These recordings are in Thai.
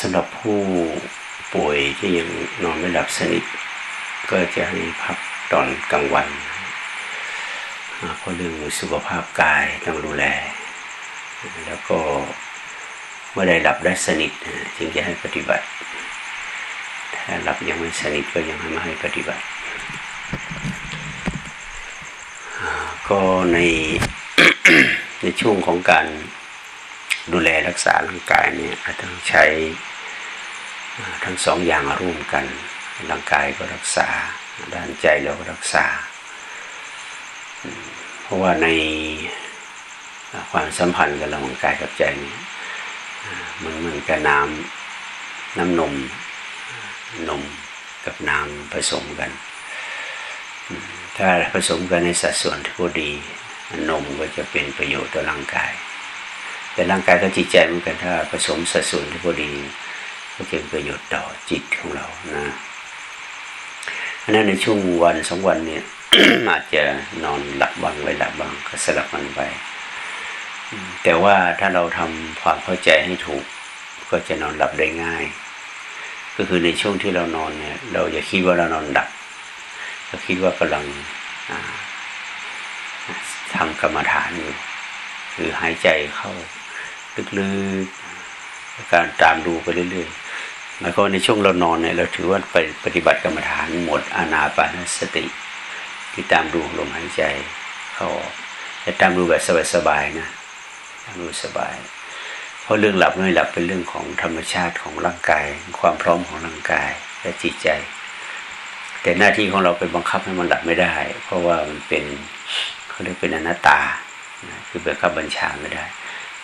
สำหรับผู้ป่วยที่ยังนอนไม่หลับสนิทก็จะให้พักตอนกลางวันเพราะเรื่องสุขภาพกายต้องดูแล แล้วก็เมื่อได้หลับได้สนิทจึงจะให้ปฏิบัติ ถ้าหลับยังไม่สนิทก็ยังไม่ให้ปฏิบัติ ก็ในในช่วงของการ ดูแลรักษาร่างกายเนี่ยต้องใช้ทั้งสองอย่างร่วมกัน ร่างกายก็รักษา ด้านใจเราก็รักษา เพราะว่าในความสัมพันธ์กันระหว่างกายกับใจนี่มันเหมือนกับน้ำน้ำนมนมกับน้ำผสมกัน ถ้าผสมกันในสัดส่วนที่พอดีนมก็จะเป็นประโยชน์ต่อร่างกาย แต่ร่างกายก็จิตใจเหมือนกันถ้าผสมสัดส่วนที่พอดี ก็จะเป็นประโยชน์ต่อจิตของเรานะอันนั้นในช่วงวันสองวันเนี่ยอาจจะนอนหลับบางไม่หลับบางก็สลับมันไปแต่ว่าถ้าเราทำความเข้าใจให้ถูก ก็จะนอนหลับได้ง่าย ก็คือในช่วงที่เรานอนเนี่ย เราอย่าคิดว่าเรานอนหลับเราคิดว่ากำลังทำกรรมฐานอยู่หรือหายใจเข้า ลึกๆการตามดูไปเรื่อยๆหมายความในช่วงเรานอนเนี่ยเราถือว่าไปปฏิบัติกรรมฐานหมดอานาปานสติ ที่ตามดูลมหายใจเข้าแต่ตามดูแบบสบายๆนะตามดูสบาย เพราะเรื่องหลับไม่หลับเป็นเรื่องของธรรมชาติของร่างกาย ความพร้อมของร่างกายและจิตใจ แต่หน้าที่ของเราไปบังคับให้มันหลับไม่ได้ เพราะว่ามันเป็นเขาเรียกเป็นอนัตตาคือไปขับบัญชาไม่ได้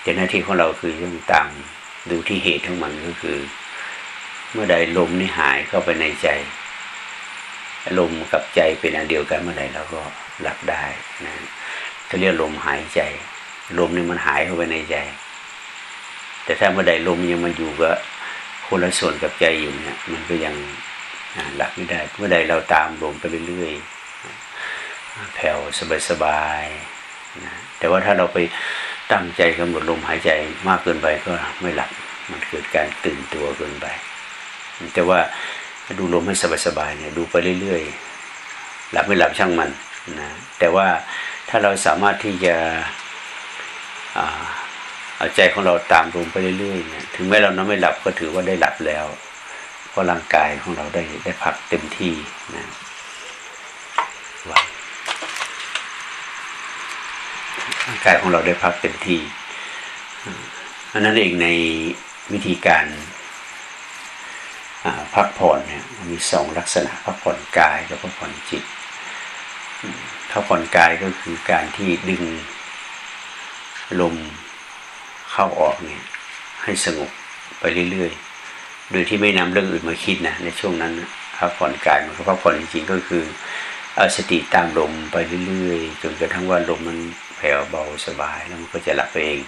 แต่หน้าที่ของเราคือต้องตามดูที่เหตุของมันก็คือ เมื่อใดลมนี่หายเข้าไปในใจลมกับใจเป็นอันเดียวกันเมื่อใดเราก็หลับได้นะเขาเรียกลมหายใจ ลมนี่มันหายเข้าไปในใจ แต่ถ้าเมื่อใดลมยังมาอยู่ก็คนละส่วนกับใจอยู่เนี่ย มันก็ยังหลับไม่ได้ เมื่อใดเราตามลมไปเรื่อยๆแผ่วสบายๆนะแต่ว่าถ้าเราไป ตั้งใจกำหนดลมหายใจมากเกินไปก็ไม่หลับ มันเกิดการตื่นตัวเกินไป แต่ว่าดูลมให้สบายๆเนี่ยดูไปเรื่อยๆ หลับไม่หลับช่างมันนะแต่ว่าถ้าเราสามารถที่จะเอาใจของเราตามลมไปเรื่อยๆเนี่ยถึงแม้เรานอนไม่หลับก็ถือว่าได้หลับแล้วเพราะร่างกายของเราได้ได้พักเต็มที่นะ ร่างกายของเราได้พักเต็มที่อันนั้นเองในวิธีการพักผ่อนเนี่ยมีสองลักษณะพักผ่อนกายกับพักผ่อนจิตพักผ่อนกายก็คือการที่ดึงลมเข้าออกเนี่ยให้สงบไปเรื่อยๆ โดยที่ไม่นำเรื่องอื่นมาคิดนะในช่วงนั้นพักผ่อนกายมันก็พักผ่อนจริงๆก็คือเอาสติตามลมไปเรื่อยๆจนกระทั่งว่าลมมัน ผ่วเบาสบายแล้วมันก็จะหลับเอง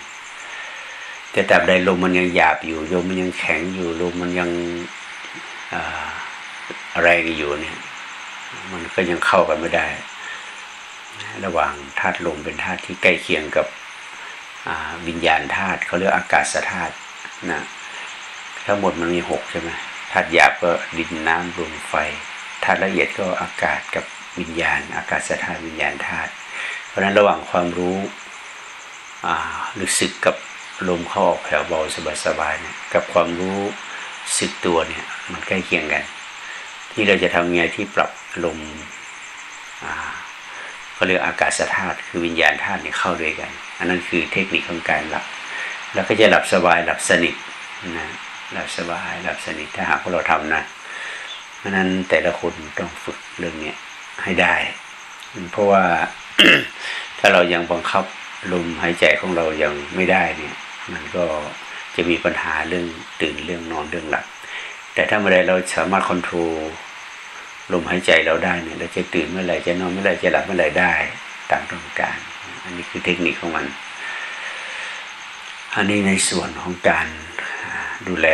แต่แต่ใดลมมันยังหยาบอยู่ลมมันยังแข็งอยู่ลมมันยังแรงอยู่เนี่ย มันก็ยังเข้ากันไม่ได้ ระหว่างธาตุลมเป็นธาตุที่ใกล้เคียงกับวิญญาณธาตุเขาเรียกอากาศธาตุนะทั้งหมดมันมีหกใช่ไหมธาตุหยาบก็ดินน้ำลมไฟธาตุละเอียดก็อากาศกับวิญญาณ อากาศธาตุวิญญาณธาตุ ราะฉะนั้นระหว่างความรู้รู้สึกกับลมเข้าออกแผ่วเบาสบายๆเนี่ยกับความรู้สึกตัวเนี่ยมันใกล้เคียงกัน ที่เราจะทำไงที่ปรับลมเขาเรียกอากาศธาตุคือวิญญาณธาตุเนี่ยเข้าด้วยกัน อันนั้นคือเทคนิคของการหลับ แล้วก็จะหลับสบายหลับสนิทนะหลับสบายหลับสนิทถ้าหากว่าเราทำนะเพราะนั้นแต่ละคนต้องฝึกเรื่องเนี้ยให้ได้ เพราะว่า ถ้าเรายังบังคับลมหายใจของเรายังไม่ได้เนี่ย มันก็จะมีปัญหาเรื่องตื่นเรื่องนอนเรื่องหลับแต่ถ้าเมื่อไรเราสามารถควบคุมลมหายใจเราได้เนี่ยเราจะตื่นเมื่อไหร่จะนอนเมื่อไหร่จะหลับเมื่อไหร่ได้ตามต้องการ อันนี้คือเทคนิคของมัน อันนี้ในส่วนของการดูแล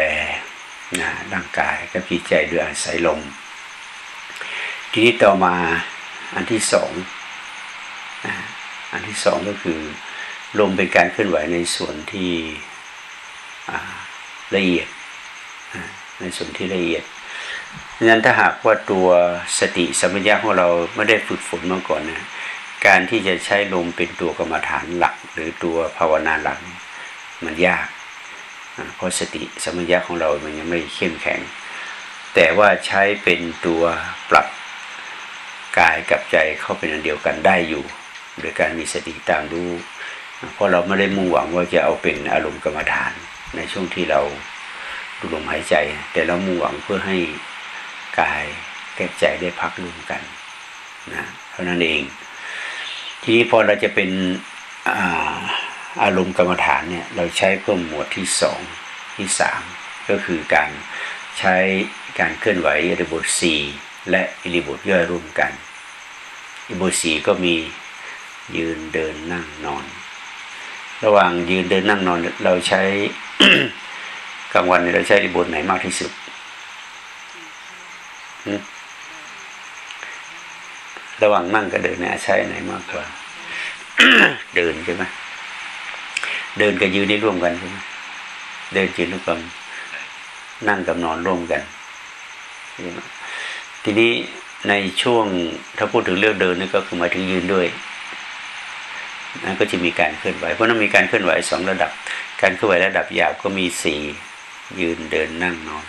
ร่างกายกับจิตใจด้วยอาศัยลมทีนี้ต่อมาอันที่สอง อันที่สองก็คือลมเป็นการเคลื่อนไหวในส่วนที่ละเอียดในส่วนที่ละเอียดงั้นถ้าหากว่าตัวสติสัมปชัญญะของเราไม่ได้ฝึกฝนมาก่อนนะการที่จะใช้ลมเป็นตัวกรรมฐานหลัก หรือตัวภาวนาหลัก มันยาก เพราะสติสัมปชัญญะของเรามันยังไม่เข้มแข็ง แต่ว่าใช้เป็นตัวปรับกายกับใจเข้าเป็นอันเดียวกันได้อยู่ โดยการมีสติตามรู้ เพราะเราไม่ได้มุ่งหวังว่าจะเอาเป็นอารมณ์กรรมฐาน ในช่วงที่เราดูลมหายใจ แต่เรามุ่งหวังเพื่อให้กายแก่ใจได้พักร่วมกันนะเท่านั้นเอง ทีนี้พอเราจะเป็นอารมณ์กรรมฐานเนี่ยเราใช้เพิ่มหมวดที่สองที่สามก็คือการใช้การเคลื่อนไหวอิริบทสี่และอิริบทย่อยร่วมกันอิริบทสี่ก็มี ยืนเดินนั่งนอน ระหว่างยืนเดินนั่งนอน เราใช้กลางวันเราใช้อิบทไหนมากที่สุดระหว่างนั่งกับเดินเนี่ยใช้ไหนมากกว่า เดินใช่ไหมเดินกับยืนได้ร่วมกันใช่ไหมเดินยืนร่วมกันนั่งกับนอนร่วมกันทีนี้ในช่วงถ้าพูดถึงเรื่องเดินนี่ก็คือหมายถึงยืนด้วย นั่นก็จะมีการเคลื่อนไหว เพราะนั้นมีการเคลื่อนไหวสองระดับ การเคลื่อนไหวระดับหยาบก็มีสี่ยืนเดินนั่งนอน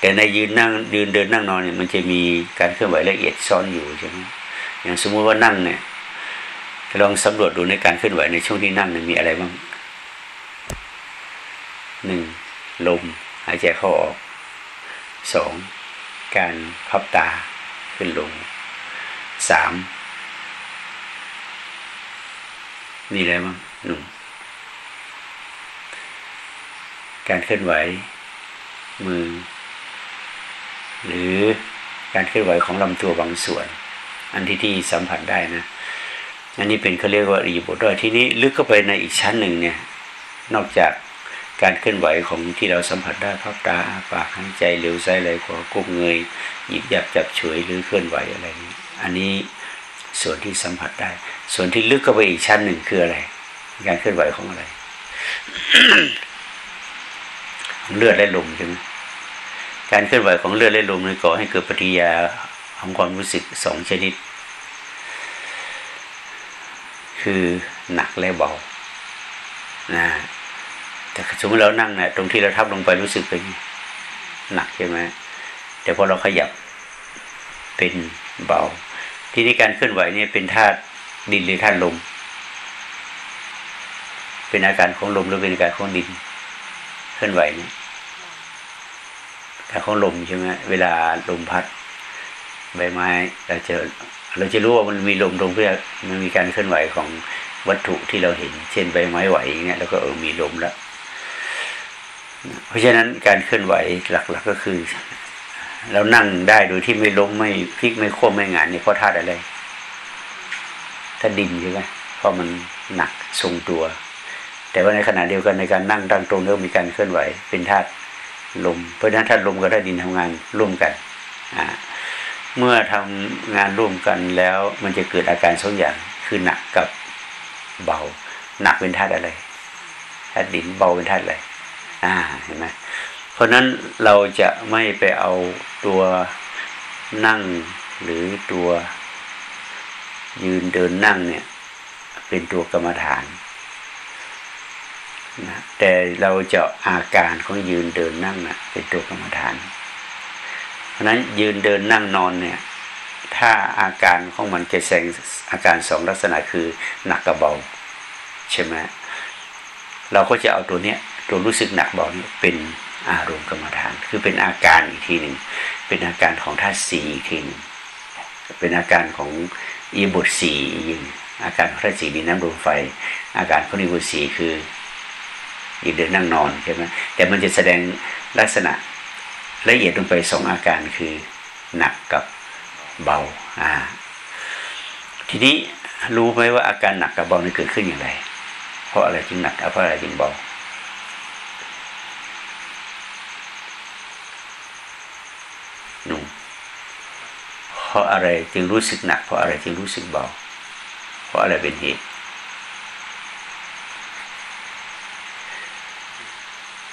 แต่ในยืนนั่งยืนเดินนั่งนอนเนี่ยมันจะมีการเคลื่อนไหวละเอียดซ้อนอยู่ใช่ไหมอย่างสมมุติว่านั่งเนี่ยลองสำรวจดูในการเคลื่อนไหวในช่วงที่นั่งเนี่ยมีอะไรบ้างหนึ่งลมหายใจเข้าออกสองการพับตาขึ้นลงสาม มีอะไรบ้างหนึ่งการเคลื่อนไหว มือ หรือการเคลื่อนไหวของลำตัวบางส่วน อันที่ที่สัมผัสได้นะอันนี้เป็นเขาเรียกว่ารีบทด้วยทีนี้ลึกเข้าไปในอีกชั้นหนึ่งเนี่ย นอกจากการเคลื่อนไหวของที่เราสัมผัสได้พับตาปากหายใจเร็วไส้ไหลขวาก้มเงยหยิบหยับจับเฉยหรือเคลื่อนไหวอะไรนี้ อันนี้ ส่วนที่สัมผัสได้ ส่วนที่ลึกเข้าไปอีกชั้นหนึ่งคืออะไร การเคลื่อนไหวของอะไร เลือดและลมใช่ไหมการเคลื่อนไหวของเลือดและลมเลยก่อให้เกิดปฏิยาของความรู้สึกสองชนิด คือหนักและเบานะแต่สมมติเรานั่งเนะี่ยตรงที่เราทับลงไปรู้สึกเป็นหนักใช่ไหมแต่พอเราขยับเป็นเบา ที่นี้การเคลื่อนไหวเนี่ยเป็นธาตุดินหรือธาตุลม เป็นอาการของลมหรือเป็นอาการของดิน เคลื่อนไหวเนี่ยแต่ของลมใช่ไหมเวลาลมพัดใบไม้เราจะเราจะรู้ว่ามันมีลมตรงเพื่อมันมีการเคลื่อนไหวของวัตถุที่เราเห็น เช่นใบไม้ไหวอย่างเงี้ยแล้วก็เออมีลมแล้ว เพราะฉะนั้นการเคลื่อนไหวหลัก ๆกก็คือ เรานั่งได้โดยที่ไม่ล้มไม่พลิกไม่โค้งไม่งานนี่เพราะธาตุอะไรถ้าดินใช่ไหมเพราะมันหนักทรงตัว แต่ว่าในขณะเดียวกันในการนั่งตั้งตรงก็มีการเคลื่อนไหว เป็นธาตุลม เพราะฉะนั้นถ้าลมกับธาตุดินทำงานร่วมกันอ่าเมื่อทำงานร่วมกันแล้วมันจะเกิดอาการสองอย่างคือหนักกับเบา หนักเป็นธาตุอะไรธาตุดินเบาเป็นธาตุอะไรอ่าเห็นไหม ราะนั้นเราจะไม่ไปเอาตัวนั่งหรือตัวยืนเดินนั่งเนี่ย เป็นตัวกรรมฐานนะแต่เราจะอาการของยืนเดินนั่งนะเป็นตัวกรรมฐาน เพราะนั้นยืนเดินนั่งนอนเนี่ย ถ้าอาการของมันจะแสดงอาการสองลักษณะคือหนักกับเบาใช่ไหมเราก็จะเอาตัวเนี้ยตัวรู้สึกหนักเบาเนี้เป็น อารมณ์กรรมฐาน คือเป็นอาการอีกทีหนึ่งเป็นอาการของธาตุสีอีกทีหนึ่งเป็นอาการของอีบุตรสีอาการของธาตุสีมีน้ำลมไฟ อาการของอีบุตรสีคือยืนเดินนั่งนอนใช่ไหมแต่มันจะแสดงลักษณะละเอียดลงไปสองอาการคือหนักกับเบาอ่าทีนี้รู้ไหมว่าอาการหนักกับเบานี่เกิดขึ้นอย่างไร เพราะอะไรจึงหนักเพราะอะไรจึงเบา เพราะอะไรจึงรู้สึกหนัก เพราะอะไรจึงรู้สึกเบา เพราะอะไรเป็นเหตุ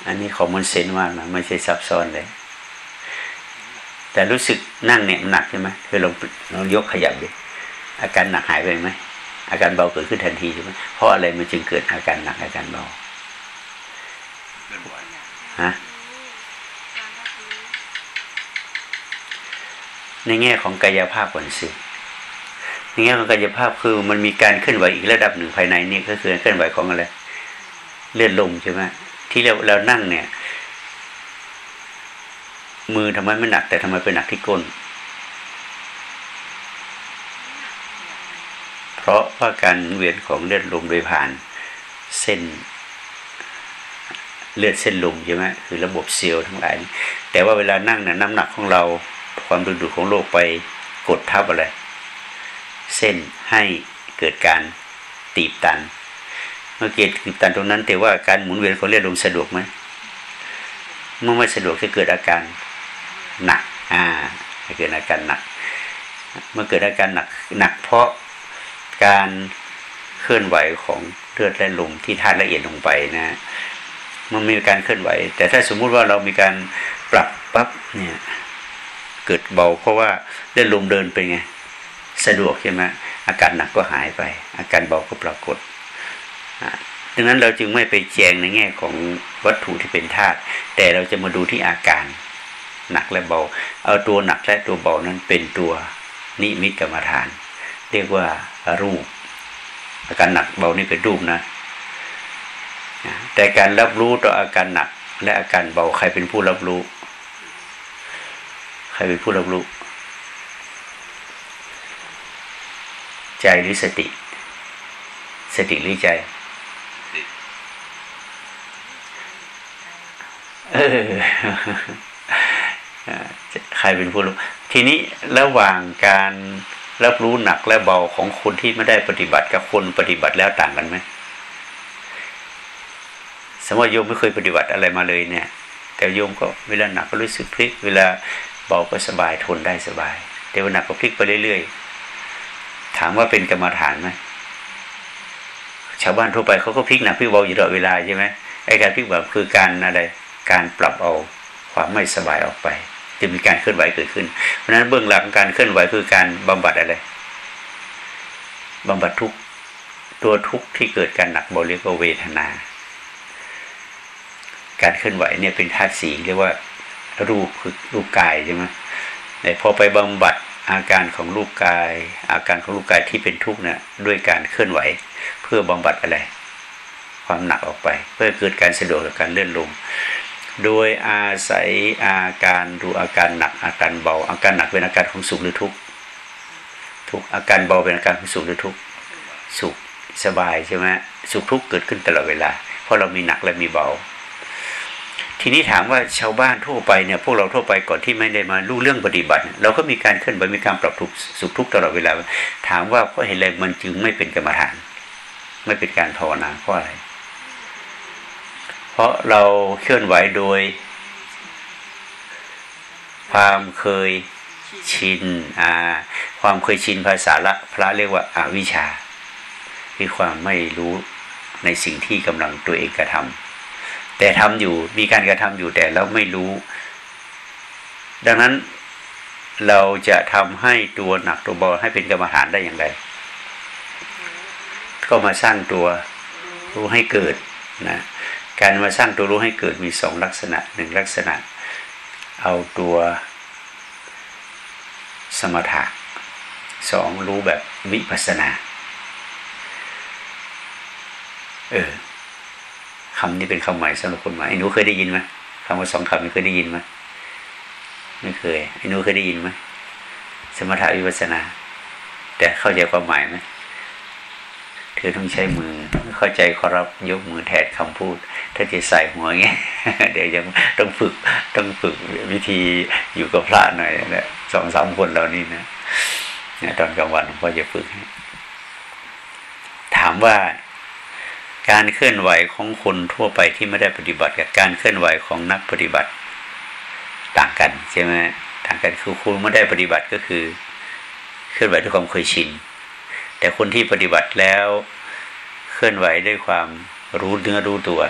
อันนี้ของมันเซนมากนะไม่ใช่ซับซ้อนเลย แต่รู้สึกนั่งเนี่ยหนักใช่ไหมคือเราเรายกขยับดิอาการหนักหายไปไหมอาการเบาเกิดขึ้นทันทีใช่ไหมเพราะอะไรมันจึงเกิดอาการหนักอาการเบาฮะ ในแง่ของกายภาพก่อนสิในแง่ของกายภาพคือมันมีการเคลื่อนไหวอีกระดับหนึ่งภายในนี่ก็คือเคลื่อนไหวของอะไรเลือดลมใช่ไหมที่เราเรานั่งเนี่ย มือทำไมไม่หนัก แต่ทำไมไปหนักที่ก้น เพราะว่าการเวียนของเลือดลมโดยผ่านเส้นเลือดเส้นลมใช่ไหมคือระบบเซลล์ทั้งหลาย แต่ว่าเวลานั่งเนี่ยน้ำหนักของเรา ความดึงดูดของโลกไปกดทับอะไร เส้นให้เกิดการตีบตัน เมื่อเกิดตีบตันตรงนั้นแต่ว่าการหมุนเวียนของเลือดลมสะดวกไหมเมื่อไม่สะดวกจะเกิดอาการหนัก อ่าจะเกิดอาการหนัก เมื่อเกิดอาการหนักหนักเพราะการเคลื่อนไหวของเลือดและลมที่ธาตุละเอียดลงไปนะมันมีการเคลื่อนไหว แต่ถ้าสมมุติว่าเรามีการปรับปั๊บเนี่ย เกิดเบา เพราะว่าเลือดลมเดินไปไง สะดวกใช่ไหมอาการหนักก็หายไป อาการเบาก็ปรากฏดังนั้นเราจึงไม่ไปแจงในแง่ของวัตถุที่เป็นธาตุแต่เราจะมาดูที่อาการ หนักและเบา เอาตัวหนักและตัวเบานั้นเป็นตัวนิมิตกรรมฐาน เรียกว่ารูป อาการหนักเบานี่เป็นรูปนะแต่การรับรู้ต่ออาการหนักและอาการเบาใครเป็นผู้รับรู้ ใครเป็นผู้รับรู้ ใจหรือสติ สติหรือใจเออใครเป็นผู้รู้ ทีนี้ระหว่างการรับรู้หนักและเบาของคนที่ไม่ได้ปฏิบัติกับคนปฏิบัติแล้วต่างกันไหมสมมติโยมไม่เคยปฏิบัติอะไรมาเลยเนี่ย แต่โยมก็เวลาหนักก็รู้สึกพลิก เวลา เบาก็สบายทนได้สบาย แต่เวลาหนักก็พลิกไปเรื่อยๆ ถามว่าเป็นกรรมฐานไหมชาวบ้านทั่วไปเขาก็พลิกหนักพลิกเบาอยู่ตลอดเวลาใช่ไหมไอ้การพลิกแบบคือการอะไรการปรับเอาความไม่สบายออกไปจะมีการเคลื่อนไหวเกิดขึ้น เพราะฉะนั้นเบื้องหลังการเคลื่อนไหวคือการบำบัดอะไรบำบัดทุกตัวทุกที่เกิดการหนักเบาเรียกว่าเวทนา การเคลื่อนไหวเนี่ยเป็นธาตุสีเรียกว่า รูปคือรูปกายใช่ไหมแต่พอไปบำบัดอาการของรูปกาย อาการของรูปกายที่เป็นทุกข์เนี่ยด้วยการเคลื่อนไหว เพื่อบำบัดอะไร ความหนักออกไป เพื่อเกิดการสะดวกกับการเลื่อนลง โดยอาศัยอาการดูอาการหนักอาการเบา อาการหนักเป็นอาการของสุขหรือทุกข์ทุกอาการเบาเป็นอาการของสุขหรือทุกข์สุขสบายใช่ไหมสุขทุกข์เกิดขึ้นตลอดเวลา เพราะเรามีหนักและมีเบา ทีนี้ถามว่าชาวบ้านทั่วไปเนี่ยพวกเราทั่วไปก่อนที่ไม่ได้มารู้เรื่องปฏิบัติ เราก็มีการเคลื่อนไหวมีการปรับทุกสุขทุกตลอดเวลา ถามว่าเพราะเห็นอะไรมันจึงไม่เป็นกรรมฐาน ไม่เป็นการภาวนาเพราะอะไร เพราะเราเคลื่อนไหวโดย ความเคยชินอ่าความเคยชินภาษาละพระเรียกว่าอาวิชชาคือความไม่รู้ในสิ่งที่กำลังตัวเองกระทำ แต่ทำอยู่มีการกระทำอยู่แต่เราไม่รู้ ดังนั้นเราจะทำให้ตัวหนักตัวเบาให้เป็นกรรมฐานได้อย่างไร ก็มาสร้างตัวรู้ให้เกิดนะการมาสร้างตัวรู้ให้เกิดมีสองลักษณะหนึ่งลักษณะ เอาตัวสมถะสองรู้แบบวิปัสนา เออ คำนี้เป็นคำใหม่สำหรับคนใหม่ไอ้หนูเคยได้ยินไหมคำว่าสองคำนี้เคยได้ยินไหมไม่เคยไอ้หนูเคยได้ยินไหมสมถะวิปัสนา แต่เข้าใจความหมายไหมเธอต้องใช้มือเข้าใจขอรับยกมือแทนคำพูด ถ้าจะใส่หัวเงี้ยเดี๋ยวยังต้องฝึกต้องฝึกวิธีอยู่กับพระหน่อยนะสองสามคนเรานี่นะตอนกลางวันพ่อจะฝึกให้ถามว่า การเคลื่อนไหวของคนทั่วไปที่ไม่ได้ปฏิบัติกับการเคลื่อนไหวของนักปฏิบัติ ต่างกันใช่ไหมต่างกันคือคุณไม่ได้ปฏิบัติก็คือ เคลื่อนไหวด้วยความเคยชิน แต่คนที่ปฏิบัติแล้วเคลื่อนไหวด้วยความรู้เนื้อรู้ตัว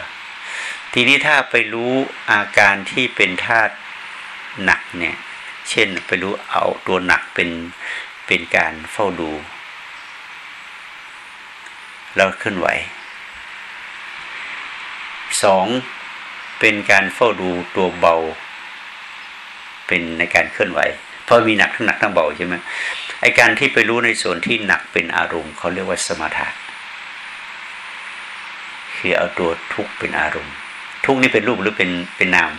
ทีนี้ถ้าไปรู้อาการที่เป็นธาตุหนักเนี่ย เช่นไปรู้เอาตัวหนักเป็นเป็นการเฝ้าดู แล้วเคลื่อนไหว สองเป็นการเฝ้าดูตัวเบา เป็นในการเคลื่อนไหว เพราะมีหนักทั้งหนักทั้งเบาใช่ไหมไอการที่ไปรู้ในส่วนที่หนักเป็นอารมณ์เขาเรียกว่าสมถะคือเอาตัวทุกเป็นอารมณ์ ทุกนี่เป็นรูปหรือเป็นเป็นนาม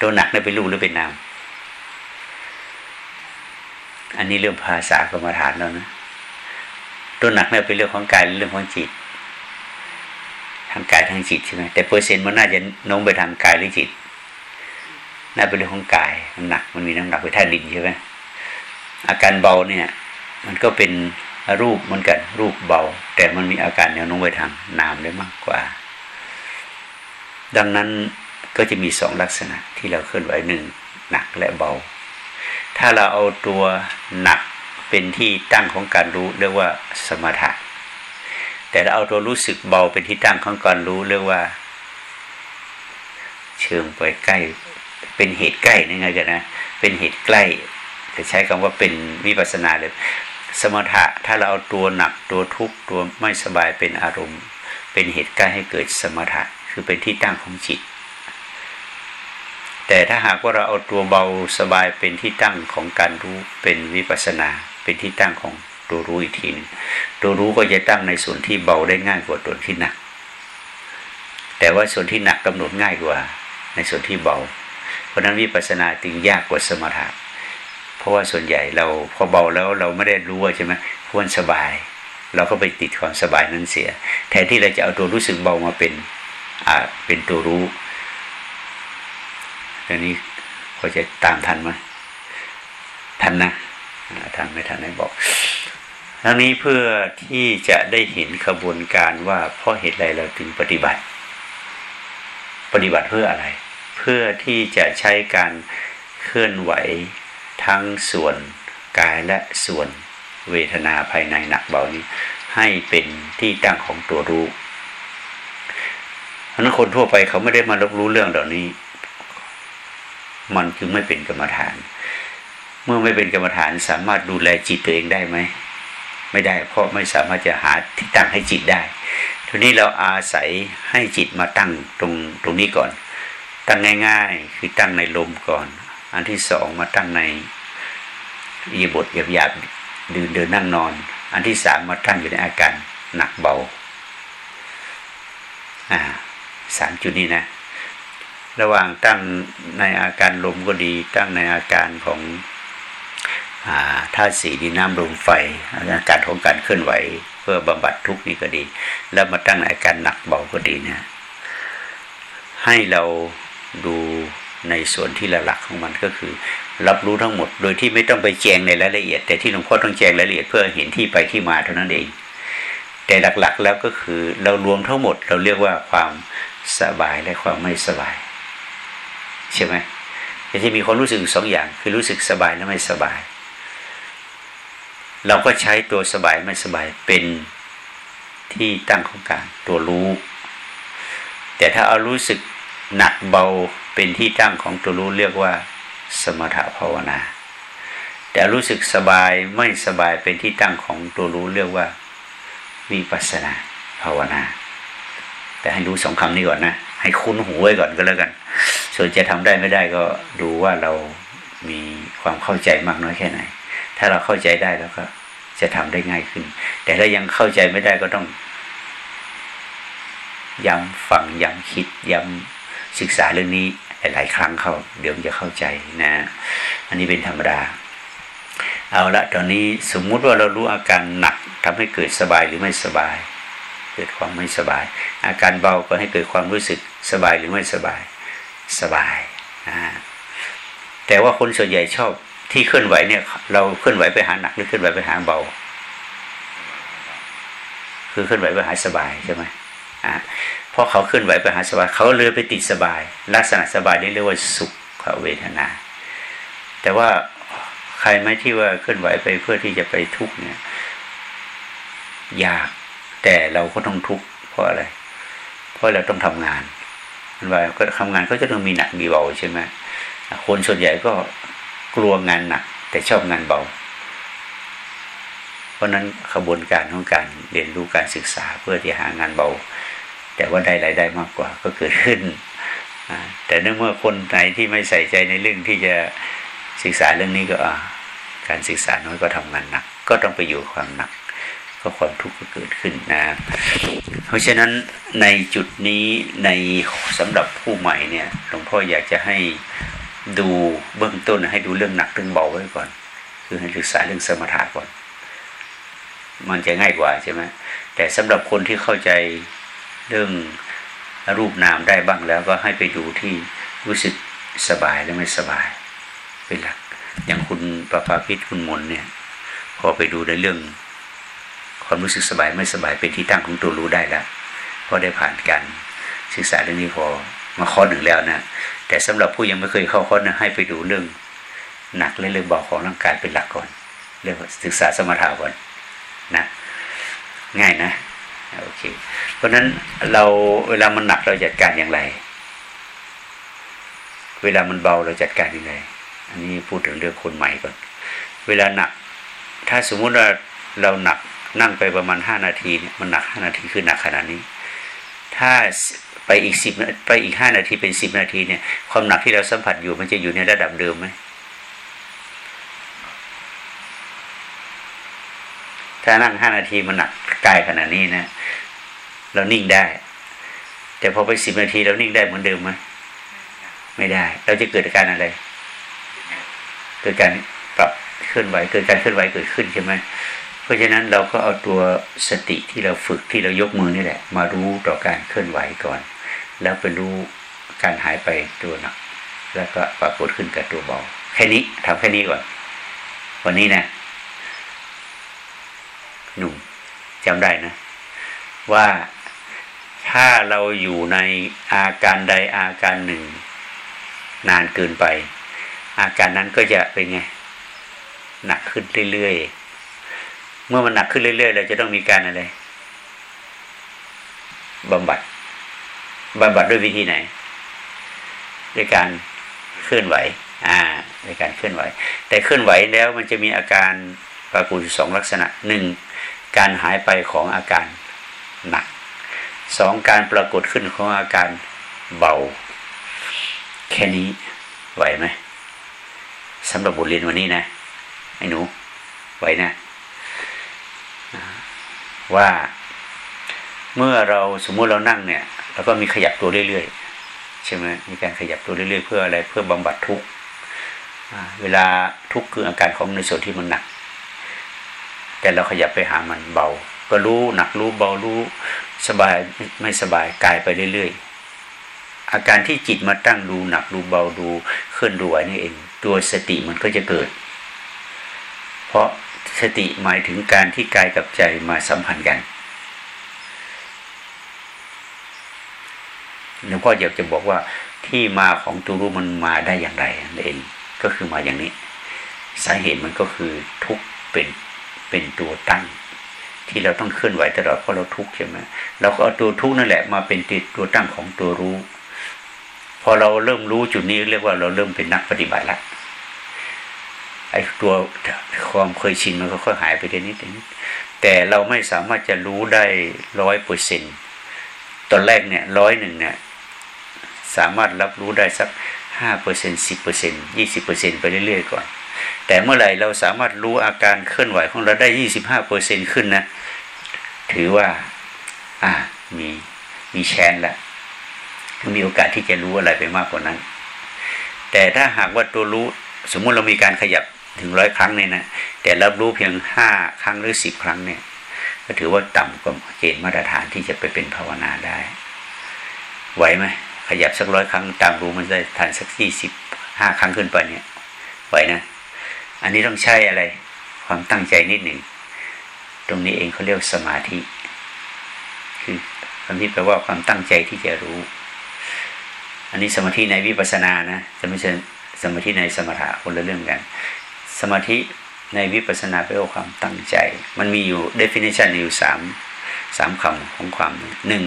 ตัวหนักนี่เป็นรูปหรือเป็นนาม อันนี้เรื่องภาษากรรมฐานแล้วนะตัวหนักเนี่ยเป็นเรื่องของกายเรื่องของจิต ทางกายทางจิตใช่ไหมแต่เปอร์เซ็นต์มันน่าจะน้มไปทางกายหรือจิตน่าเป็นเรื่องของกายน้ำหนัก มันมีน้ำหนักไปท่าดินใช่ไหมอาการเบาเนี่ย มันก็เป็นรูปเหมือนกันรูปเบา แต่มันมีอาการแนวโน้มไปทางนามได้มากกว่า ดังนั้นก็จะมีสองลักษณะที่เราเคลื่อนไหวหนึ่งหนักและเบา ถ้าเราเอาตัวหนักเป็นที่ตั้งของการรู้เรียกว่าสมถะ แต่เราเอาตัวรู้สึกเบาเป็นที่ตั้งของการรู้เรียกว่า เชิงไปใกล้ เป็นเหตุใกล้นี่ไงกันนะเป็นเหตุใกล้จะใช้คำว่าเป็นวิปัสนาเลย สมถะถ้าเราเอาตัวหนักตัวทุกตัวไม่สบายเป็นอารมณ์ เป็นเหตุใกล้ให้เกิดสมถะคือเป็นที่ตั้งของจิต แต่ถ้าหากว่าเราเอาตัวเบาสบายเป็นที่ตั้งของการรู้เป็นวิปัสนา เป็นที่ตั้งของ ตัวรู้อีกทีนึงตัวรู้ก็จะตั้งในส่วนที่เบาได้ง่ายกว่าตัวที่หนัก แต่ว่าส่วนที่หนักกำหนดง่ายกว่า ในส่วนที่เบา เพราะนั้นวิปัสสนาจึงยากกว่าสมถะเพราะว่าส่วนใหญ่เราพอเบาแล้วเราไม่ได้รู้ใช่ไหมควรสบาย เราก็ไปติดความสบายนั้นเสีย แทนที่เราจะเอาตัวรู้สึกเบามาเป็นอ่าเป็นตัวรู้อันนี้พอจะตามทันไหมทันนะทันไม่ทันให้บอก ทั้งนี้เพื่อที่จะได้เห็นขบวนการว่าเพราะเหตุใดเราถึงปฏิบัติ ปฏิบัติเพื่ออะไร เพื่อที่จะใช้การเคลื่อนไหวทั้งส่วนกายและส่วนเวทนาภายในหนักเบานี้ ให้เป็นที่ตั้งของตัวรู้เพราะนั้นคนทั่วไปเขาไม่ได้มารับรู้เรื่องเหล่านี้ มันคือไม่เป็นกรรมฐาน เมื่อไม่เป็นกรรมฐานสามารถดูแลจิตตัวเองได้ไหม ไม่ได้ เพราะไม่สามารถจะหาที่ตั้งให้จิตได้ทีนี้เราอาศัยให้จิตมาตั้งตรงตรงนี้ก่อน ตั้งง่าย ๆ คือตั้งในลมก่อน อันที่สองมาตั้งในอีบทหยาบๆดินเดินนั่งนอน อันที่สามมาตั้งอยู่ในอาการหนักเบาอ่าสามจุดนี้นะ ระหว่างตั้งในอาการลมก็ดี ตั้งในอาการของ ธาตุสีดินน้ำลมไฟอาการของการเคลื่อนไหว เพื่อบำบัดทุกนี้ก็ดี แล้วมาตั้งอาการหนักเบาก็ดีเนี่ยให้เราดูในส่วนที่หลักของมันก็คือ รับรู้ทั้งหมด โดยที่ไม่ต้องไปแจงในรายละเอียด แต่ที่หลวงพ่อต้องแจงรายละเอียดเพื่อเห็นที่ไปที่มาเท่านั้นเอง แต่หลักๆแล้วก็คือเรารวมทั้งหมด เราเรียกว่าความสบายและความไม่สบาย ใช่ไหมจะมีความรู้สึกสองอย่างคือรู้สึกสบายและไม่สบาย เราก็ใช้ตัวสบายไม่สบายเป็นที่ตั้งของการตัวรู้ แต่ถ้าเอารู้สึกหนักเบาเป็นที่ตั้งของตัวรู้เรียกว่า สมถภาวนา แต่รู้สึกสบายไม่สบายเป็นที่ตั้งของตัวรู้เรียกว่าวิปัสนาภาวนา แต่ให้รู้สองคำนี้ก่อนนะ ให้คุ้นหูไว้ก่อนก็แล้วกัน ส่วนจะทำได้ไม่ได้ก็ดูว่าเรามีความเข้าใจมากน้อยแค่ไหน ถ้าเราเข้าใจได้แล้วก็จะทำได้ง่ายขึ้น แต่ถ้ายังเข้าใจไม่ได้ก็ต้อง ย้ำฟังย้ำคิด ย้ำศึกษาเรื่องนี้หลายๆครั้งเขาเดี๋ยวจะเข้าใจนะ อันนี้เป็นธรรมดา เอาละตอนนี้สมมุติว่าเรารู้อาการหนักทำให้เกิดสบายหรือไม่สบาย เกิดความไม่สบาย อาการเบาก็ให้เกิดความรู้สึกสบายหรือไม่สบาย สบายนะแต่ว่าคนส่วนใหญ่ชอบ ที่เคลื่อนไหวเนี่ย เราเคลื่อนไหวไปหาหนักหรือเคลื่อนไหวไปหาเบา คือเคลื่อนไหวไปหาสบายใช่ไหมอ่าเพราะเขาเคลื่อนไหวไปหาสบาย เขาเลยไปติดสบาย ลักษณะสบายนี่เรียกว่าสุขเวทนา แต่ว่าใครไหมที่ว่าเคลื่อนไหวไปเพื่อที่จะไปทุกเนี่ยยากแต่เราก็ต้องทุกเพราะอะไร เพราะเราต้องทำงานมันว่าก็ทำงานก็จะต้องมีหนักมีเบาใช่ไหมคนส่วนใหญ่ก็ กลัวงานหนัก แต่ชอบงานเบา เพราะนั้นขบวนการของการเรียนรู้การศึกษาเพื่อที่หางานเบา แต่ว่าได้รายได้มากกว่าก็เกิดขึ้น แต่เมื่อคนไหนที่ไม่ใส่ใจในเรื่องที่จะศึกษาเรื่องนี้ก็การศึกษาน้อยก็ทำงานหนัก ก็ต้องไปอยู่ความหนัก ก็ความทุกข์ก็เกิดขึ้นนะเพราะฉะนั้นในจุดนี้ในสำหรับผู้ใหม่เนี่ยหลวงพ่ออยากจะให้ ดูเบื้องต้นให้ดูเรื่องหนักเรื่องเบาไว้ก่อน คือให้ศึกษาเรื่องสมถะก่อน มันจะง่ายกว่าใช่ไหมแต่สำหรับคนที่เข้าใจเรื่องรูปนามได้บ้างแล้วก็ให้ไปดูที่รู้สึกสบายหรือไม่สบาย เป็นหลัก อย่างคุณประภาพิษคุณมนเนี่ย พอไปดูในเรื่อง ความรู้สึกสบายไม่สบายเป็นที่ตั้งของตัวรู้ได้แล้วพอได้ผ่านการศึกษาเรื่องนี้พอมาข้อหนึ่งแล้วนะ แต่สำหรับผู้ยังไม่เคยเข้าข้อนะให้ไปดูเรื่องหนักและเรื่องเบาของร่างกายเป็นหลักก่อน เรื่องศึกษาสมถะก่อนนะง่ายนะโอเคเพราะนั้นเราเวลามันหนักเราจัดการอย่างไร เวลามันเบาเราจัดการอย่างไร อันนี้พูดถึงเรื่องคนใหม่ก่อน เวลาหนัก ถ้าสมมุติว่าเราหนักนั่งไปประมาณห้านาทีเนี่ยมันหนักห้านาทีคือหนักขนาดนี้ ถ้า ไปอีกสิบไปอีกห้านาทีเป็นสิบนาทีเนี่ยความหนักที่เราสัมผัสอยู่มันจะอยู่ในระดับเดิมไหมถ้านั่งห้านาทีมันหนักกายขนาดนี้นะเรานิ่งได้ แต่พอไปสิบนาทีเรานิ่งได้เหมือนเดิมไหมไม่ได้ เราจะเกิดการอะไร เกิดการปรับเคลื่อนไหวเกิดการเคลื่อนไหวเกิดขึ้นใช่ไหมเพราะฉะนั้นเราก็เอาตัวสติที่เราฝึกที่เรายกมือนี่แหละ มารู้ต่อการเคลื่อนไหวก่อน แล้วไปรู้การหายไปตัวหนักแล้วก็ปรากฏขึ้นกับตัวเบา แค่นี้ทำแค่นี้ก่อน วันนี้นะหนุ่มจำได้นะ ว่าถ้าเราอยู่ในอาการใดอาการหนึ่ง นานเกินไป อาการนั้นก็จะเป็นไง หนักขึ้นเรื่อยๆ เมื่อมันหนักขึ้นเรื่อยๆ เราจะต้องมีการอะไรบำบัด บำบัดด้วยวิธีไหน ด้วยการเคลื่อนไหว อ่าด้วยการเคลื่อนไหว แต่เคลื่อนไหวแล้วมันจะมีอาการปรากฏสองลักษณะหนึ่งการหายไปของอาการหนักสองการปรากฏขึ้นของอาการเบา แค่นี้ไหวไหมสำหรับบทเรียนวันนี้นะไอ้หนูไหวนะว่าเมื่อเราสมมุติเรานั่งเนี่ย เราก็มีขยับตัวเรื่อยๆใช่ไหมมีการขยับตัวเรื่อยๆเพื่ออะไรเพื่อบำบัดทุกเวลาทุกคืออาการของในส่วนที่มันหนัก แต่เราขยับไปหามันเบา ก็รู้หนักรู้เบารู้สบายไม่สบายกายไปเรื่อยๆ อาการที่จิตมาตั้งดูหนักดูเบาดูเคลื่อนดูไหวนี่เอง ตัวสติมันก็จะเกิด เพราะสติหมายถึงการที่กายกับใจมาสัมพันธ์กัน หลวงพ่ออยากจะบอกว่าที่มาของตัวรู้มันมาได้อย่างไรนั่นเองก็คือมาอย่างนี้ สาเหตุมันก็คือทุกเป็นเป็นตัวตั้ง ที่เราต้องเคลื่อนไหวตลอดเพราะเราทุกข์ใช่ไหมเราก็เอาตัวทุกข์นั่นแหละมาเป็นติดตัวตั้งของตัวรู้ พอเราเริ่มรู้จุดนี้เรียกว่าเราเริ่มเป็นนักปฏิบัติละไอ้ตัวความเคยชินมันก็ค่อยหายไปเรื่อยนิดนิดแต่เราไม่สามารถจะรู้ได้ร้อยเปอร์เซ็นต์ตอนแรกเนี่ยร้อยหนึ่งเนี่ย สามารถรับรู้ได้สักห้าเปอร์เซ็นสิบเปอร์เซ็นยี่สิบเปอร์เซ็นไปเรื่อยๆก่อน แต่เมื่อไหร่เราสามารถรู้อาการเคลื่อนไหวของเราได้ยี่สิบห้าเปอร์เซ็นขึ้นนะ ถือว่า อ่ามีมีแชนแล้วมีโอกาสที่จะรู้อะไรไปมากกว่านั้น แต่ถ้าหากว่าตัวรู้สมมุติเรามีการขยับถึงร้อยครั้งเนี่ยนะแต่รับรู้เพียงห้าครั้งหรือสิบครั้งเนี่ย ก็ถือว่าต่ำกว่าเกณฑ์มาตรฐานที่จะไปเป็นภาวนาได้ ไหวไหม ขยับสักร้อยครั้งตามรู้มันได้ทานสักยี่สิบห้าครั้งขึ้นไปเนี่ยไหวนะ อันนี้ต้องใช้อะไร ความตั้งใจนิดหนึ่ง ตรงนี้เองเขาเรียกสมาธิ คือคำที่แปลว่าความตั้งใจที่จะรู้ อันนี้สมาธิในวิปัสสนานะจะไม่ใช่สมาธิในสมถะคนละเรื่องกัน สมาธิในวิปัสสนาแปลว่าความตั้งใจ มันมีอยู่ definition อยู่สามสามคำของความหนึ่ง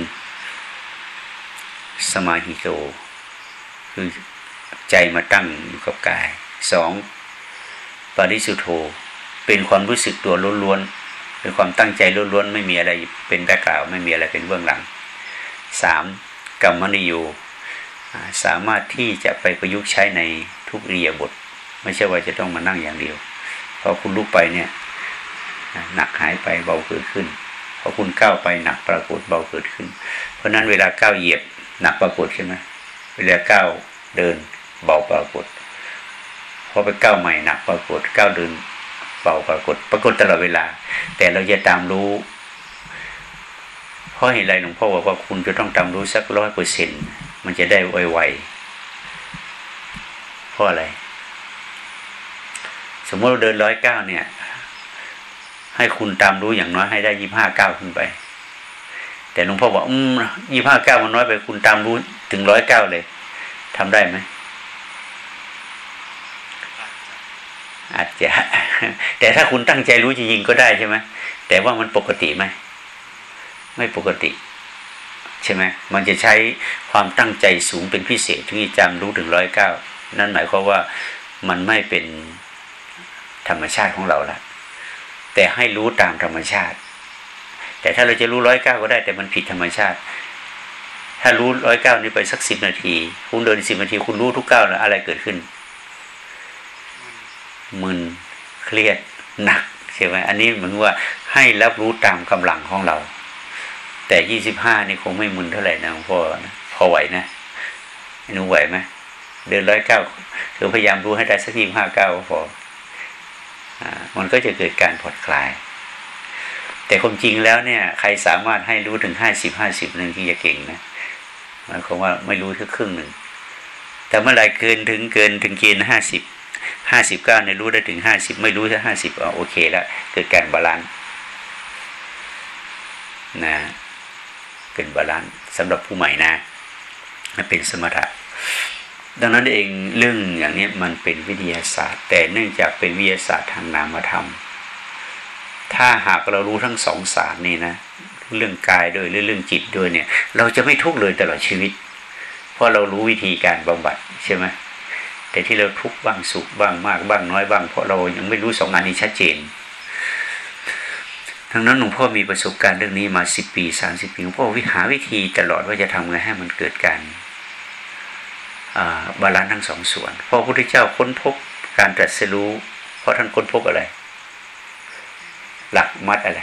สมาหิโต คือใจมาตั้งอยู่กับกายสองปริสุทโธเป็นความรู้สึกตัวล้วนๆเป็นความตั้งใจล้วนๆไม่มีอะไรเป็นแบ็กกราวไม่มีอะไรเป็นเบื้องหลังสามกรรมนิโยสามารถที่จะไปประยุกต์ใช้ในทุกเรียบท ไม่ใช่ว่าจะต้องมานั่งอย่างเดียวพอคุณลุกไปเนี่ยหนักหายไปเบาเกิดขึ้นพอคุณก้าวไปหนักปรากฏเบาเกิดขึ้น เพราะนั้นเวลาก้าวเหยียบ หนักปรากฏใช่ไหมเวลาก้าวเดินเบาปรากฏพอไปก้าวใหม่หนักปรากฏก้าวเดินเบาปรากฏ ปรากฏตลอดเวลา แต่เราจะตามรู้เพราะเหตุไรหลวงพ่อบอกว่าคุณจะต้องตามรู้สักร้อยเปอร์เซ็นมันจะได้ไวๆเพราะอะไร สมมติเราเดินร้อยเก้าเนี่ย ให้คุณตามรู้อย่างน้อยให้ได้ยี่ห้าเก้าขึ้นไป แต่หลวงพ่อบอกอืมยี่ห้าเก้ามันน้อยไปคุณตามรู้ถึงร้อยเก้าเลยทำได้ไหมอาจจะ แต่ถ้าคุณตั้งใจรู้จริงๆก็ได้ใช่ไหมแต่ว่ามันปกติไหมไม่ปกติ ใช่ไหมมันจะใช้ความตั้งใจสูงเป็นพิเศษที่จำรู้ถึงร้อยเก้านั่นหมายความว่ามันไม่เป็นธรรมชาติของเราละแต่ให้รู้ตามธรรมชาติ แต่ถ้าเราจะรู้ร้อยเก้าก็ได้ แต่มันผิดธรรมชาติ ถ้ารู้ร้อยเก้านี้ไปสักสิบนาที คุณเดินสิบนาที คุณรู้ทุกเก้าแล้วอะไรเกิดขึ้นมึนเครียดหนักใช่ไหมอันนี้เหมือนว่าให้รับรู้ตามกำลังของเรา แต่ยี่สิบห้านี่คงไม่มึนเท่าไหร่นะพ่อนะพอไหวนะหนูไหวไหมเดินร้อยเก้าคือพยายามรู้ให้ได้สักยี่ห้าเก้าพอมันก็จะเกิดการผ่อนคลาย แต่ความจริงแล้วเนี่ย ใครสามารถให้รู้ถึงห้าสิบห้าสิบหนึ่งที่จะเก่งนะหมายความว่าไม่รู้แค่ครึ่งหนึ่งแต่เมื่อไหร่เกินถึงเกินถึงเกณฑ์ห้าสิบห้าสิบเก้าในรู้ได้ถึงห้าสิบไม่รู้ถ้าห้าสิบโอเคแล้วเกิดการ balance นะเป็น balance สำหรับผู้ใหม่นะมันเป็นสมถะดังนั้นเองเรื่องอย่างนี้มันเป็นวิทยาศาสตร์ แต่เนื่องจากเป็นวิทยาศาสตร์ทางนามธรรม ถ้าหากเรารู้ทั้งสองศาสตร์นี่นะเรื่องกายด้วยเรื่องจิตด้วยเนี่ย เราจะไม่ทุกข์เลยตลอดชีวิต เพราะเรารู้วิธีการบำบัดใช่ไหมแต่ที่เราทุกข์บ้างสุขบ้างมากบ้างน้อยบ้าง เพราะเรายังไม่รู้สองอันนี้ชัดเจนทั้งนั้นหลวงพ่อมีประสบการณ์เรื่องนี้มาสิบปีสามสิบปีหลวงพ่อวิหาวิธีตลอดว่าจะทำไงให้มันเกิดการ balance ทั้งสองส่วนเพราะพระพุทธเจ้าค้นพบการตรัสรู้เพราะท่านค้นพบอะไร หลักมรรคอะไร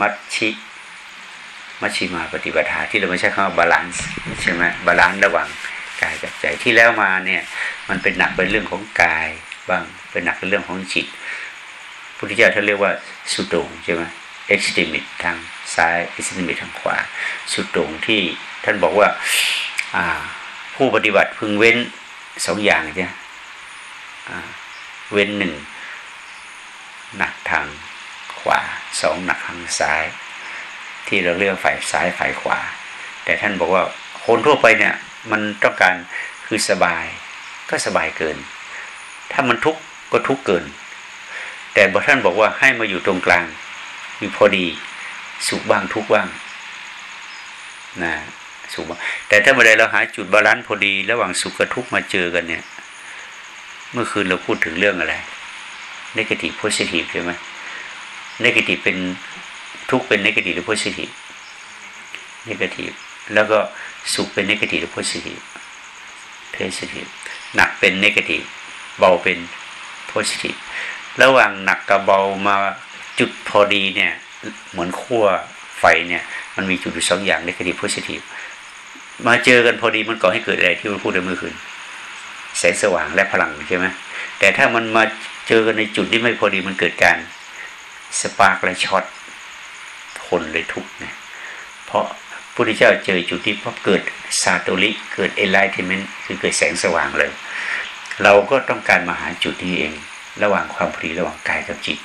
มัชฌิมัชฌิมาปฏิบัติที่เราไม่ใช่คำว่า balance ใช่ไหม balance ระหว่างกายกับใจที่แล้วมาเนี่ย มันเป็นหนักเป็นเรื่องของกายบ้างเป็นหนักเป็นเรื่องของจิตพุทธเจ้าท่านเรียกว่าสุดโต่งใช่ไหม extremist ทางซ้าย extremist ทางขวา สุดโต่งที่ท่านบอกว่าอ่าผู้ปฏิบัติพึงเว้นสองอย่างใช่ไหมเว้นหนึ่ง หนักทางขวาสองหนักทางซ้าย ที่เราเลือกฝ่ายซ้ายฝ่ายขวา แต่ท่านบอกว่าคนทั่วไปเนี่ยมันต้องการคือสบายก็สบายเกิน ถ้ามันทุกข์ก็ทุกข์เกิน แต่ท่านบอกว่าให้มาอยู่ตรงกลางอยู่พอดีสุขบ้างทุกข์บ้างนะสุขบ้างแต่ถ้าเมื่อใดเราหาจุด balance พอดี ระหว่างสุขกับทุกข์มาเจอกันเนี่ย เมื่อคืนเราพูดถึงเรื่องอะไร negative positive ใช่ไหม negative เป็นทุกข์เป็น negative หรือ positive negative แล้วก็สุขเป็น negative หรือ positive positive หนักเป็น negative เบาเป็น positive ระหว่างหนักกับเบามาจุดพอดีเนี่ย เหมือนขั้วไฟเนี่ย มันมีจุดอยู่สองอย่าง negative positiveมาเจอกันพอดีมันก่อให้เกิดอะไรที่เราพูดเมื่อคืนแสงสว่างและพลังใช่ไหม แต่ถ้ามันมาเจอกันในจุดที่ไม่พอดีมันเกิดการ spark และช็อตทนเลยทุกข์เนี่ยเพราะพุทธเจ้าเจอจุดที่พบเกิด satori เกิด enlightenment คือเกิดแสงสว่างเลย เราก็ต้องการมาหาจุดนี้เอง ระหว่างความพอดีระหว่างกายกับจิต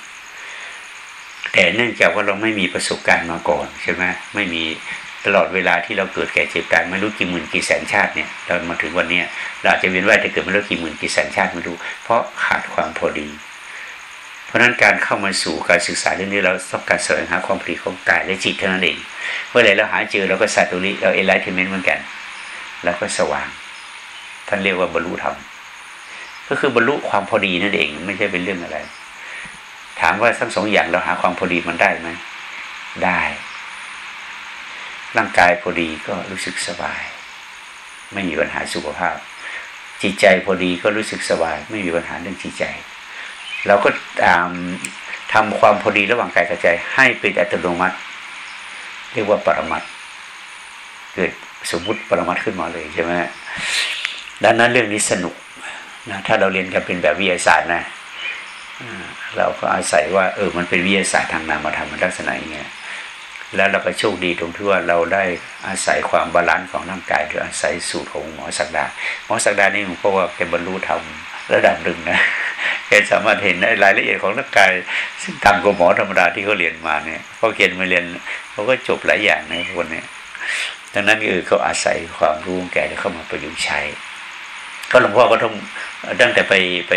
แต่เนื่องจากว่าเราไม่มีประสบการณ์มาก่อนใช่ไหมไม่มี ตลอดเวลาที่เราเกิดแก่เจ็บตายไม่รู้กี่หมื่นกี่แสนชาติเนี่ยเรามาถึงวันนี้เราจะเวียนว่ายแต่เกิดไม่รู้กี่หมื่นกี่แสนชาติไม่รู้ เพราะขาดความพอดี เพราะนั้นการเข้ามาสู่การศึกษาเรื่องนี้เราต้องการแสวงหาความผลิของกายและจิตเท่านั้นเองเมื่อไรเราหาเจอเราก็สัตว์ตรงนี้เราเอไลท์เทเมนต์เหมือนกันแล้วก็สว่าง ท่านเรียกว่าบรรลุธรรมก็คือบรรลุความพอดีนั่นเอง ไม่ใช่เป็นเรื่องอะไร ถามว่าทั้งสองอย่างเราหาความพอดีมันได้ไหมได้ ร่างกายพอดีก็รู้สึกสบาย ไม่มีปัญหาสุขภาพ จิตใจพอดีก็รู้สึกสบาย ไม่มีปัญหาเรื่องจิตใจ เราก็ทำความพอดีระหว่างกายกับใจ ให้เป็นอัตโนมัติ เรียกว่าปรมัตเกิดสมมุติปรมัตขึ้นมาเลยใช่ไหมดังนั้นเรื่องนี้สนุกนะถ้าเราเรียนกันเป็นแบบวิทยาศาสตร์นะเราก็อาศัยว่าเออมันเป็นวิทยาศาสตร์ทางนามธรรมลักษณะอย่างเงี้ย แล้วเราก็โชคดีตรงที่ว่าเราได้อาศัยความ balance ของร่างกายโดยอาศัยสูตรของหมอสักดา หมอสักดานี่ผมก็ว่าแกบรรลุธรรมระดับหนึ่งนะแกสามารถเห็นในรายละเอียดของร่างกาย ซึ่งต่างกว่าหมอธรรมดาที่เขาเรียนมาเนี่ยเขาเรียนมาเรียนเขาก็จบหลายอย่างในคนเนี้ยดังนั้นคือเขาอาศัยความรู้ของแกเข้ามาประยุกต์ใช้ ก็หลวงพ่อก็ต้องตั้งแต่ไปไป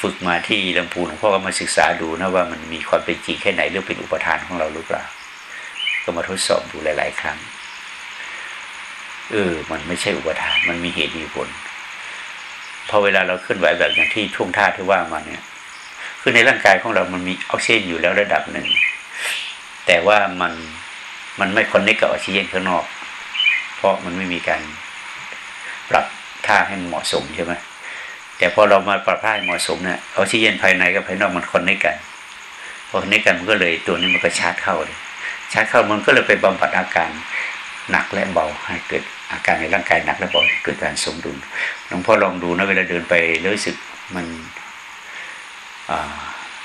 ฝึกมาที่ลำพูนหลวงพ่อก็มาศึกษาดูนะว่ามันมีความเป็นจริงแค่ไหนเรื่องเป็นอุปทานของเราหรือเปล่า ก็มาทดสอบดูหลาย ๆ ครั้ง เออ มันไม่ใช่อุปทาน มันมีเหตุมีผล พอเวลาเราเคลื่อนไหวแบบอย่างที่ท่วงท่าที่ว่ามาเนี่ยคือในร่างกายของเรามันมีออกซิเจนอยู่แล้วระดับหนึ่ง แต่ว่ามันมันไม่คอนเนคกับออกซิเจนข้างนอก เพราะมันไม่มีการปรับท่าให้เหมาะสมใช่ไหม แต่พอเรามาปรับท่าให้เหมาะสมเนี่ยออกซิเจนภายในกับภายนอกมัน connect กันพอ connect กันมันก็เลยตัวนี้มันก็ชาร์จเข้าเลยชาร์จเข้ามันก็เลยไปบำบัดอาการหนักและเบาให้เกิดอาการในร่างกายหนักและเบาเกิดการสมดุลหลวงพ่อลองดูนะเวลาเดินไปรู้สึกมัน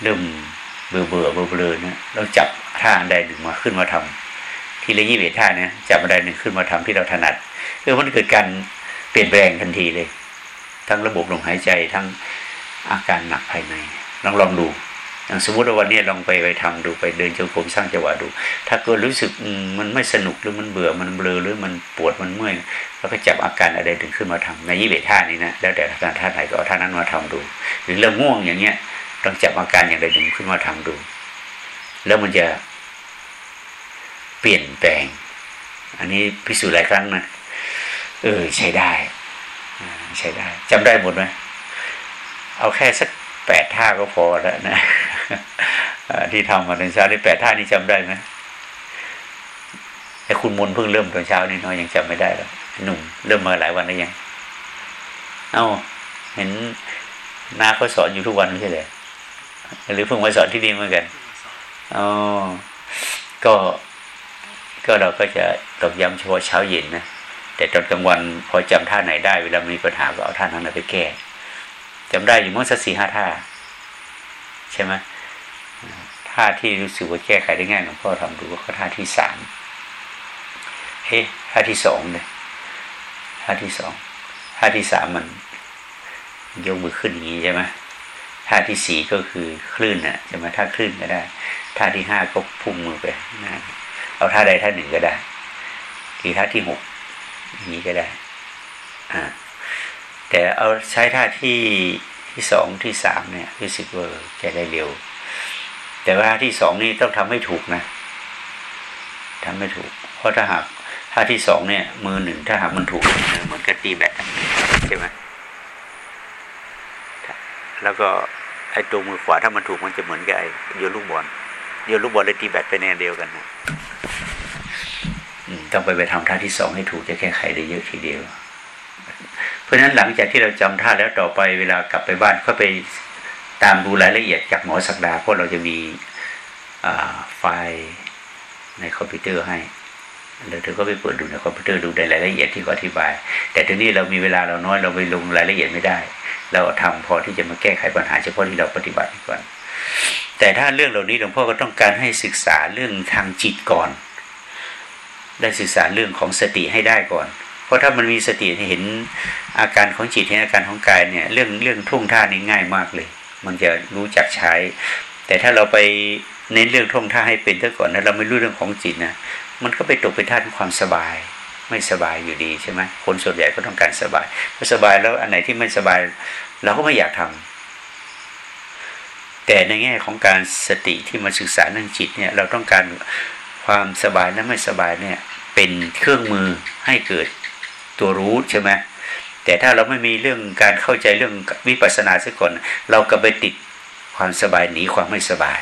เริ่มเบื่อเบื่อเบื่อเบื่อเนี่ยเราจับท่าใดหนึ่งมาขึ้นมาทำที่ละยี่สิบท่าเนี่ยจับอันใดหนึ่งขึ้นมาทำที่เราถนัดคือมันเกิดการเปลี่ยนแปลงทันทีเลย ทั้งระบบลมหายใจทั้งอาการหนักภายในลองลองดูอย่างสมมติว่าวันนี้ลองไปไปทำดูไปเดินจงกรมสร้างจังหวะดู ถ้าเกิดรู้สึกมันไม่สนุกหรือมันเบื่อมันเบลอหรือมันปวดมันเมื่อยเราก็จับอาการอะไรถึงขึ้นมาทำในยี่เบท่านี้นะแล้วแต่อาการท่าไหนก็เอาท่านั้นมาทำดู หรือเรื่องง่วงอย่างเงี้ยลองจับอาการอย่างใดหนึ่งขึ้นมาทำดู แล้วมันจะเปลี่ยนแปลง อันนี้พิสูจน์หลายครั้งนะเออใช้ได้ ใช้ได้จำได้หมดไหมเอาแค่สักแปดท่าก็พอแล้วนะที่ทำมาตอนเช้าได้แปดท่านี่จำได้ไหมแต่คุณมนเพิ่งเริ่มตอนเช้านี่น้อยยังจำไม่ได้หรอกหนุ่มเริ่มมาหลายวันแล้วยัง เอ้า เห็นนาเขาสอนอยู่ทุกวันไม่ใช่เลยหรือเพิ่งมาสอนที่นี่เหมือนกันอ๋อก็ก็เราก็จะตกย้ำเฉพาะเช้าเย็นนะ แต่ตอนกลางวันพอจำท่าไหนได้เวลามีปัญหาก็เอาท่านั้นไปแก้จำได้อยู่เมื่อสักสี่ห้าท่า ใช่ไหมท่าที่รู้สึกว่าแก้ไขได้ง่ายหลวงพ่อทำดูก็ท่าที่สามเฮ้ท่าที่สองเลยท่าที่สองท่าที่สามมันยกมือขึ้นอย่างนี้ใช่ไหมท่าที่สี่ก็คือคลื่นน่ะใช่ไหมท่าคลื่นก็ได้ ท่าที่ห้าก็พุ่งมือไปนะเอาท่าใดท่าหนึ่งก็ได้คือท่าที่หก นี้ก็ได้อ่าแต่เอาใช้ท่าที่ที่สองที่สามเนี่ยรู้สึกว่าจะได้เร็ว แต่ว่าที่สองนี่ต้องทำให้ถูกนะทำไม่ถูก เพราะถ้าหากท่าที่สองเนี่ย มือหนึ่งถ้าหากมันถูกเหมือนกับตีแบตใช่ไหมแล้วก็ไอ้ตัวมือขวาถ้ามันถูกมันจะเหมือนกับไอ้โยนลูกบอลโยนลูกบอลเลยตีแบตไปแนวเดียวกันนะ ต้องไปไปทำท่าที่สองให้ถูกจะแก้ไขได้เยอะทีเดียว เพราะฉะนั้นหลังจากที่เราจำท่าแล้วต่อไปเวลากลับไปบ้านก็ไปตามดูรายละเอียดจากหมอสักดาเพราะเราจะมีไฟล์ในคอมพิวเตอร์ให้เราเธอก็ไปเปิดดูในคอมพิวเตอร์ดูในรายละเอียดที่เขาอธิบาย แต่ทีนี้เรามีเวลาเราน้อยเราไปลงรายละเอียดไม่ได้ เราทำพอที่จะมาแก้ไขปัญหาเฉพาะที่เราปฏิบัติก่อนแต่ถ้าเรื่องเหล่านี้หลวงพ่อก็ต้องการให้ศึกษาเรื่องทางจิตก่อน ได้ศึกษาเรื่องของสติให้ได้ก่อน เพราะถ้ามันมีสติเห็นอาการของจิตเห็นอาการของกายเนี่ยเรื่องเรื่องท่วงท่านี่ง่ายมากเลย มันจะรู้จักใช้ แต่ถ้าเราไปเน้นเรื่องท่วงท่าให้เป็นซะก่อนแล้วเราไม่รู้เรื่องของจิตนะมันก็ไปตกเป็นท่าของความสบายไม่สบายอยู่ดีใช่ไหมคนส่วนใหญ่ก็ต้องการสบายพอสบายแล้วอันไหนที่ไม่สบาย เราก็ไม่อยากทำแต่ในแง่ของการสติที่มาศึกษาเรื่องจิตเนี่ยเราต้องการ ความสบายและไม่สบายเนี่ยเป็นเครื่องมือให้เกิดตัวรู้ใช่ไหมแต่ถ้าเราไม่มีเรื่องการเข้าใจเรื่องวิปัสสนาซะก่อน เราก็ไปติดความสบายหนีความไม่สบาย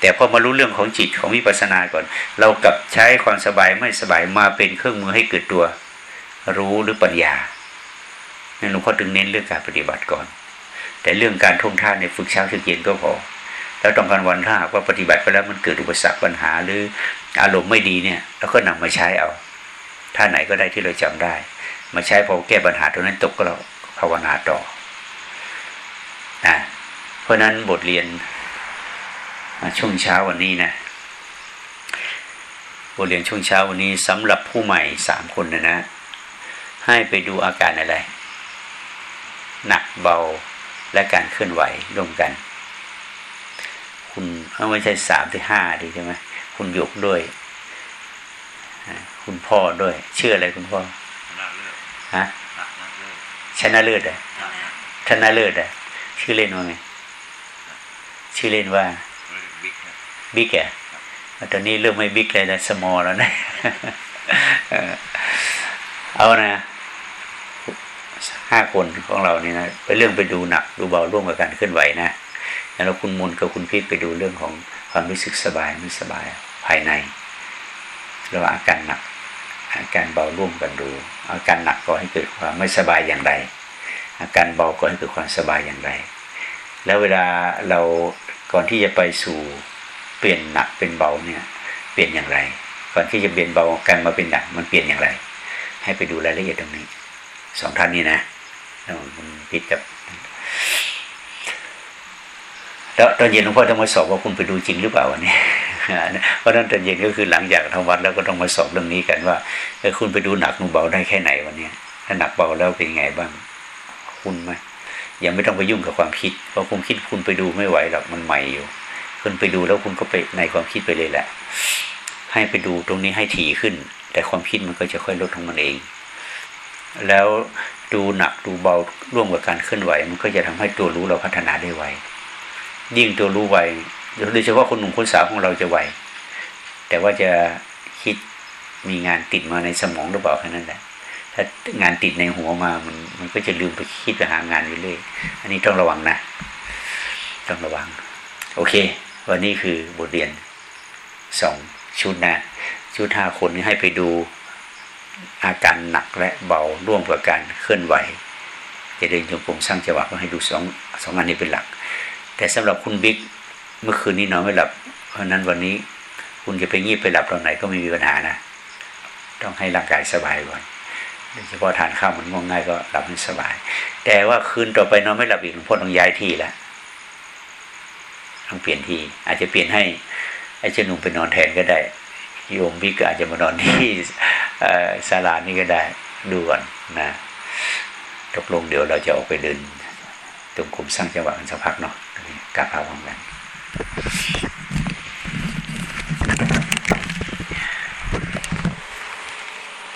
แต่พอมารู้เรื่องของจิตของวิปัสสนาก่อน เรากลับใช้ความสบายไม่สบายมาเป็นเครื่องมือให้เกิดตัวรู้หรือปัญญานั่นหลวงพ่อถึงเน้นเรื่องการปฏิบัติก่อน แต่เรื่องการท่องท่าในฝึกเช้าถึงเย็นก็พอ แล้วต้องการวันถ้าว่าปฏิบัติไปแล้วมันเกิดอุปสรรคปัญหาหรืออารมณ์ไม่ดีเนี่ยเราก็นำมาใช้เอาท่าไหนก็ได้ที่เราจำได้ มาใช้พอแก้ปัญหาตรงนั้นตกก็เราภาวนาต่อนะเพราะนั้นบทเรียนช่วงเช้าวันนี้นะบทเรียนช่วงเช้าวันนี้สำหรับผู้ใหม่สามคนนะนะ ให้ไปดูอาการอะไร หนักเบาและการเคลื่อนไหวร่วมกัน คุณไม่ใช่สามที่ห้าดีใช่ไหมคุณยกด้วยคุณพ่อด้วยชื่ออะไรคุณพ่อฮะชนะเลิศอะชนะเลิศอะชื่อเล่นว่าไงชื่อเล่นว่าบิ๊กแกตอนนี้เริ่มไม่บิ๊กเลยนะสมอลแล้วนะเอานะห้าคนของเรานี่นะไปเรื่องไปดูหนักดูเบาร่วมกับการเคลื่อนไหวนะ แล้วคุณมนกับคุณพิษไปดูเรื่องของความรู้สึกสบายไม่สบายภายในแล้วอาการหนัก อาการเบาร่วมกันดู อาการหนักก็ให้เกิดความไม่สบายอย่างไร อาการเบาก็ให้เกิดความสบายอย่างไร แล้วเวลาเราก่อนที่จะไปสู่เปลี่ยนหนักเป็นเบาเนี่ยเปลี่ยนอย่างไร ก่อนที่จะเปลี่ยนเบากันมาเป็นหนักมันเปลี่ยนอย่างไร ให้ไปดูรายละเอียดตรงนี้สองท่านนี้นะแล้วมันพิดกับ แล้วตอนเย็นหลวงพ่อต้องมาสอบว่าคุณไปดูจริงหรือเปล่าวันนี้เพราะนั้นตอนเย็นก็คือหลังจากทำวัดแล้วก็ต้องมาสอบเรื่องนี้กันว่าคุณไปดูหนักหนูเบาได้แค่ไหนวันนี้ถ้าหนักเบาแล้วเป็นไงบ้าง คุณไหมยังไม่ต้องไปยุ่งกับความคิดเพราะความคิดคุณไปดูไม่ไหวหรอกมันใหม่อยู่คุณไปดูแล้วคุณก็ไปในความคิดไปเลยแหละ ให้ไปดูตรงนี้ให้ถี่ขึ้น แต่ความคิดมันก็จะค่อยลดของมันเอง แล้วดูหนักดูเบาร่วมกับการเคลื่อนไหว มันก็จะทำให้ตัวรู้เราพัฒนาได้ไว ยิ่งตัวรู้ไวโดยเฉพาะคนหนุ่มคนสาวของเราจะไวแต่ว่าจะคิดมีงานติดมาในสมองหรือเปล่าแค่นั้นแหละถ้างานติดในหัวมามันมันก็จะลืมไปคิดไปหางานอยู่เรื่อยอันนี้ต้องระวังนะต้องระวัง โอเค วันนี้คือบทเรียนสองชุดนะชุดห้าคนให้ไปดูอาการหนักและเบาร่วมกับการเคลื่อนไหว จะเดินจงกรมสร้างจังหวะก็ให้ดูสองสองอันนี้เป็นหลัก แต่สำหรับคุณบิ๊กเมื่อคืนนี้นอนไม่หลับ เพราะนั้นวันนี้คุณจะไปงีบไปหลับตอนไหนก็ไม่มีปัญหานะ ต้องให้ร่างกายสบายก่อนโดยเฉพาะทานข้าวมันง่วงง่ายก็หลับให้สบาย แต่ว่าคืนต่อไปนอนไม่หลับอีกหลวงพ่อต้องย้ายที่แล้วต้องเปลี่ยนที่ อาจจะเปลี่ยนให้ไอ้เจ้าหนุ่มไปนอนแทนก็ได้โยมบิ๊กอาจจะมานอนที่ศาลานี่ก็ได้ดูก่อนนะตกลงเดี๋ยวเราจะออกไปเดินตรงกลุ่มสร้างจังหวะกันสักพักเนาะ กลับพาพร้อมกัน